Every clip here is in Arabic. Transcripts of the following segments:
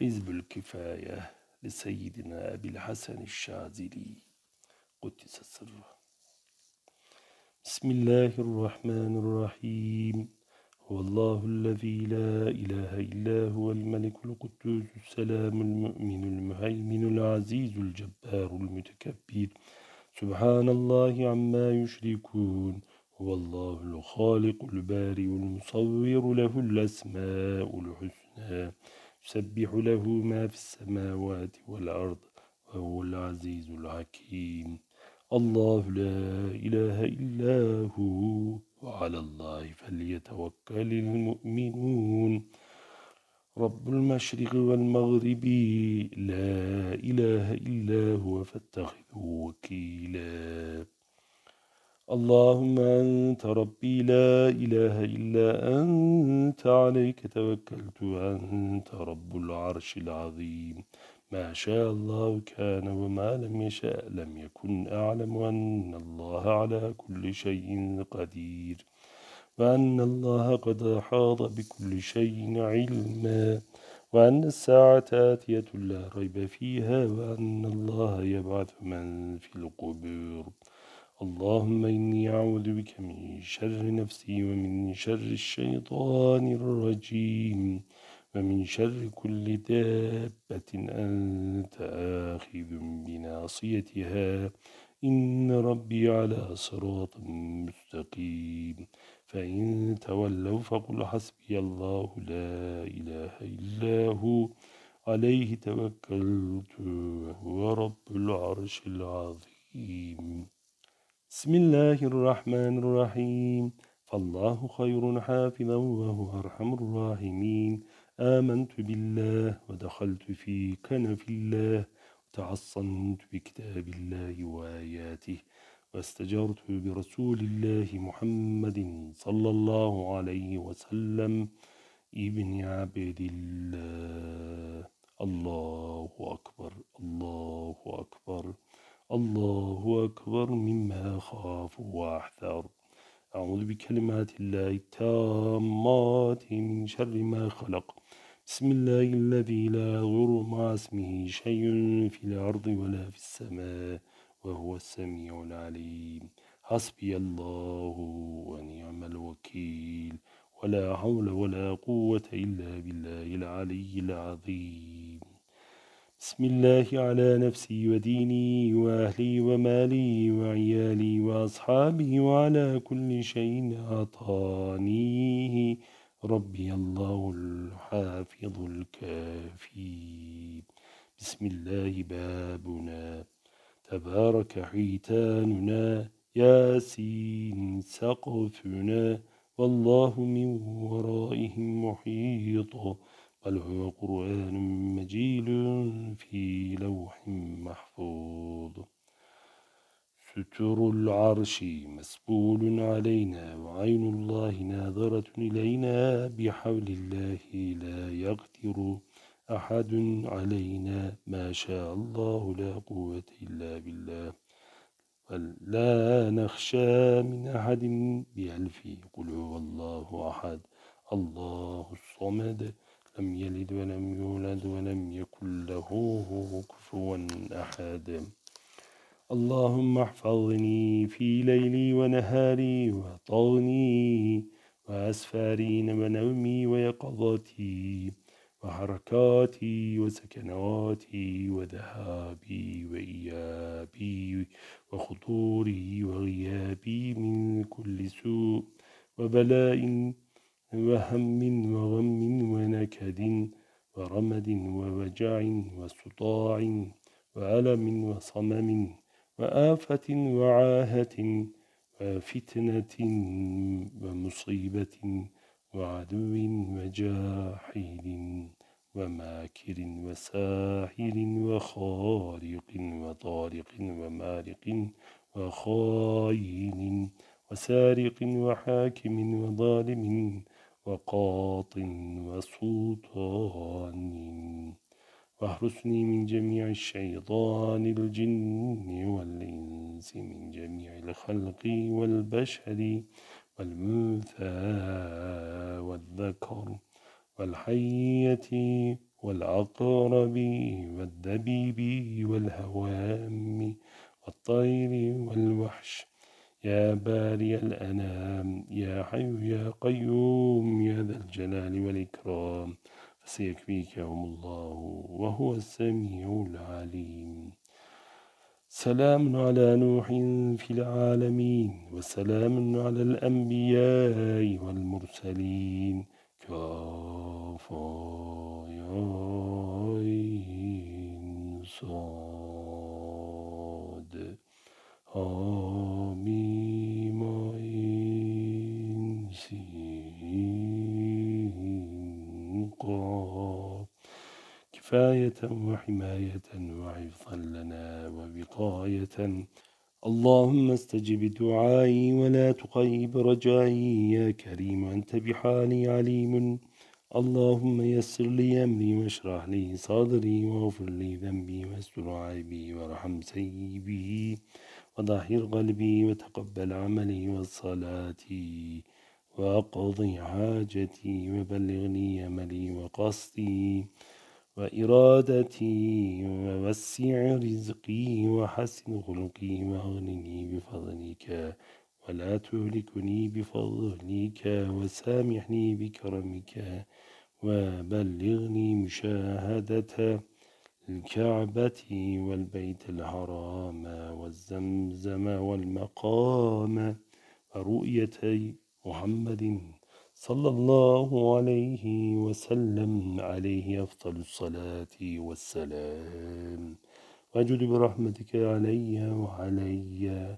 حزب الكفاية لسيدنا أبي الحسن الشاذلي. قدس سره بسم الله الرحمن الرحيم. هو الله الذي لا إله إلا هو الملك القدوس السلام المؤمن المهيمن العزيز الجبار المتكبر. سبحان الله عما يشركون. هو الله الخالق البارئ المصور له الأسماء الحسنى. يسبح له ما في السماوات والأرض وهو العزيز الحكيم. الله لا إله إلا هو وعلى الله فليتوكل المؤمنون. رب المشرق والمغرب لا إله إلا هو فاتخذه وكيلا. اللهم أنت ربي لا إله إلا أنت عليك توكلت أنت رب العرش العظيم. ما شاء الله كان وما لم يشاء لم يكن أعلم أن الله على كل شيء قدير. وأن الله قد أحاط بكل شيء علما. وأن الساعة آتية لا ريب فيها وأن الله يبعث من في القبور. اللهم إني أعوذ بك من شر نفسي ومن شر الشيطان الرجيم ومن شر كل دابة أنت آخذ بناصيتها. إن ربي على صراط مستقيم. فإن تولوا فقل حسبي الله لا إله إلا هو. عليه توكلت هو رب العرش العظيم. بسم الله الرحمن الرحيم. فالله خير حافظا وهو أرحم الراحمين. آمنت بالله ودخلت في كنف الله. وتعصنت بكتاب الله وآياته. واستجرت برسول الله محمد صلى الله عليه وسلم. ابن عبد الله. الله أكبر الله أكبر. الله أكبر مما خاف وأحذر. أعوذ بكلمات الله التامات من شر ما خلق. بسم الله الذي لا يضر مع اسمه شيء في الأرض ولا في السماء وهو السميع العليم. حسبي الله ونعم الوكيل. ولا حول ولا قوة إلا بالله العلي العظيم. بسم الله على نفسي وديني وأهلي ومالي وعيالي وأصحابي وعلى كل شيء أعطانيه ربي الله الحافظ الكافي بسم الله بابنا تبارك حيتاننا ياسين سقفنا والله من ورائهم محيط بل هو قرآن مجيد في لوح محفوظ ستر العرش مسبول علينا وعين الله ناظرة إلينا بحول الله لا يقدر أحد علينا ما شاء الله لا قوة إلا بالله لا نخشى من أحد بألف قل هو الله أحد الله الصمد لم يلد ولم يولد ولم يكن له كفوا أحد. اللهم احفظني في ليلي ونهاري وطغني وأسفاري ونومي ويقظتي وحركاتي وسكناتي وذهابي وإيابي وخطوري وغيابي من كل سوء وبلاء وهم وغم ونكد ورمد ووجع وصطاع وألم وصمم وآفة وعاهة وفتنة ومصيبة وعدو وجاحد وماكر وساحر وخارق وطارق ومارق وخاين وسارق وحاكم وظالم وقاط وسلطان واحرسني من جميع الشيطان الجن والإنس من جميع الخلق والبشر والمنثى والذكر والحية والعقرب والدبيب والهوام والطير والوحش يا باري الأنام يا حي يا قيوم يا ذا الجلال والإكرام. فسيكفيكهم الله وهو السميع العليم. سلام على نوح في العالمين وسلام على الأنبياء والمرسلين. كافا يا صاد. آميم كفاية وحماية وحفظا لنا ووقاية. اللهم استجب دعائي ولا تقيب رجائي. يا كريم أنت بحالي عليم. اللهم يسر لي أمري واشرح لي صدري واغفر لي ذنبي واستر عيبي وارحم سيبي وطهر قلبي وتقبل عملي وصلاتي وأقضي حاجتي وبلغني أملي وقصدي. وإرادتي ووسع رزقي وحسن خلقي وأغنني بفضلك ولا تهلكني بفضلك وسامحني بكرمك وبلغني مشاهدة الكعبة والبيت الحرام والزمزم والمقام ورؤية محمد صلى الله عليه وسلم عليه أفضل الصلاة والسلام. وأجد برحمتك علي وعلي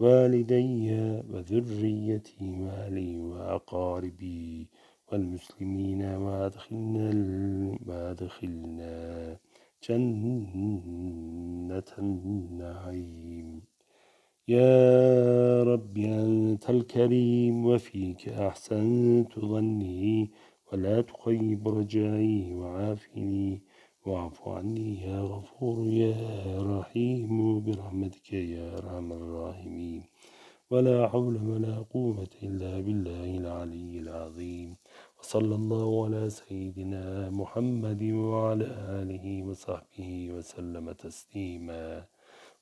والدي وذريتي والي وأقاربي والمسلمين وأدخلنا وأدخلنا جنة النعيم. يا رب أنت الكريم وفيك أحسنت ظني ولا تخيب رجائي وعافني واعف عني يا غفور يا رحيم برحمتك يا أرحم الراحمين. ولا حول ولا قوة إلا بالله العلي العظيم. وصلى الله على سيدنا محمد وعلى آله وصحبه وسلم تسليما.